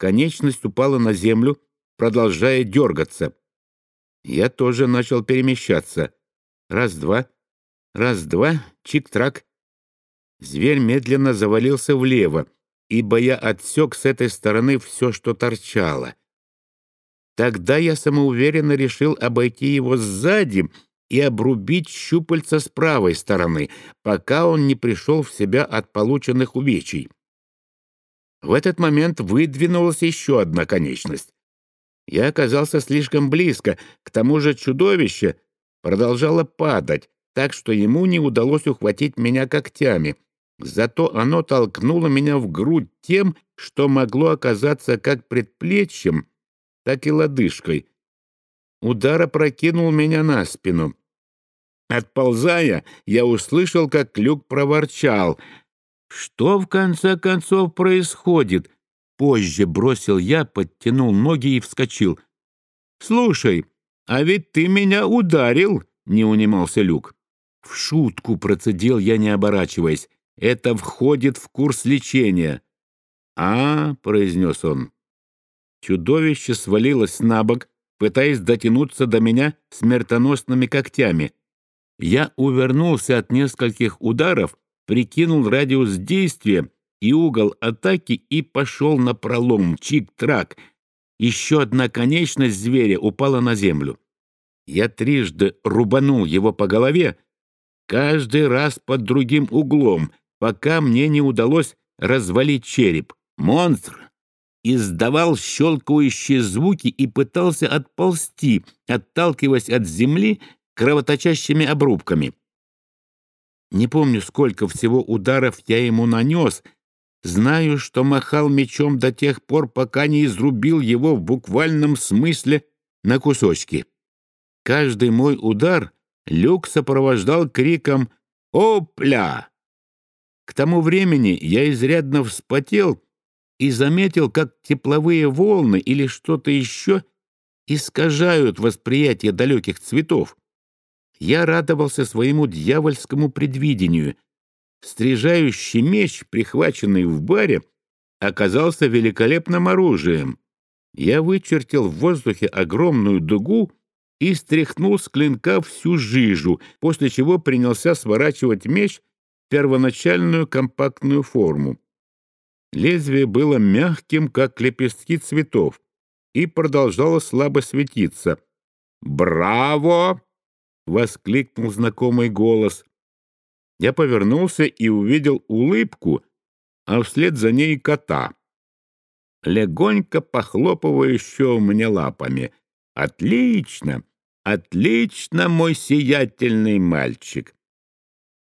конечность упала на землю, продолжая дергаться. Я тоже начал перемещаться. Раз-два, раз-два, чик-трак. Зверь медленно завалился влево, ибо я отсек с этой стороны все, что торчало. Тогда я самоуверенно решил обойти его сзади и обрубить щупальца с правой стороны, пока он не пришел в себя от полученных увечий. В этот момент выдвинулась еще одна конечность. Я оказался слишком близко, к тому же чудовище продолжало падать, так что ему не удалось ухватить меня когтями. Зато оно толкнуло меня в грудь тем, что могло оказаться как предплечьем, так и лодыжкой. Удар опрокинул меня на спину. Отползая, я услышал, как Люк проворчал. «Что в конце концов происходит?» Позже бросил я, подтянул ноги и вскочил. «Слушай, а ведь ты меня ударил!» — не унимался Люк. В шутку процедил я, не оборачиваясь. «Это входит в курс лечения». «А», — произнес он. Чудовище свалилось на бок, пытаясь дотянуться до меня смертоносными когтями. Я увернулся от нескольких ударов, прикинул радиус действия и угол атаки и пошел на пролом, чик-трак. Еще одна конечность зверя упала на землю. Я трижды рубанул его по голове, каждый раз под другим углом, пока мне не удалось развалить череп. Монстр издавал щелкающие звуки и пытался отползти, отталкиваясь от земли кровоточащими обрубками. Не помню, сколько всего ударов я ему нанес. Знаю, что махал мечом до тех пор, пока не изрубил его в буквальном смысле на кусочки. Каждый мой удар Люк сопровождал криком «Опля!». К тому времени я изрядно вспотел и заметил, как тепловые волны или что-то еще искажают восприятие далеких цветов. Я радовался своему дьявольскому предвидению. Стрижающий меч, прихваченный в баре, оказался великолепным оружием. Я вычертил в воздухе огромную дугу и стряхнул с клинка всю жижу, после чего принялся сворачивать меч в первоначальную компактную форму. Лезвие было мягким, как лепестки цветов, и продолжало слабо светиться. «Браво!» Воскликнул знакомый голос. Я повернулся и увидел улыбку, а вслед за ней кота, легонько похлопывающего мне лапами. «Отлично! Отлично, мой сиятельный мальчик!